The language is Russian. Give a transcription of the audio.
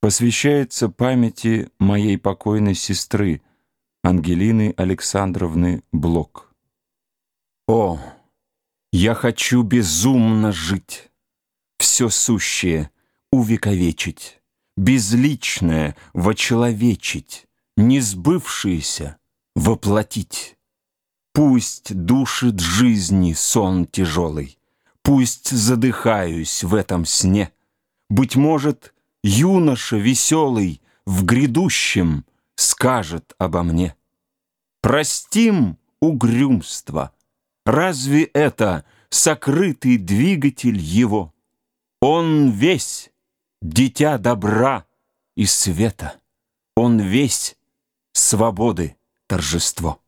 посвящается памяти моей покойной сестры Ангелины Александровны Блок. О, я хочу безумно жить, все сущее увековечить, безличное вочеловечить, несбывшееся воплотить. Пусть душит жизни сон тяжелый, Пусть задыхаюсь в этом сне. Быть может, юноша веселый В грядущем скажет обо мне. Простим угрюмство. Разве это сокрытый двигатель его? Он весь дитя добра и света. Он весь свободы торжество.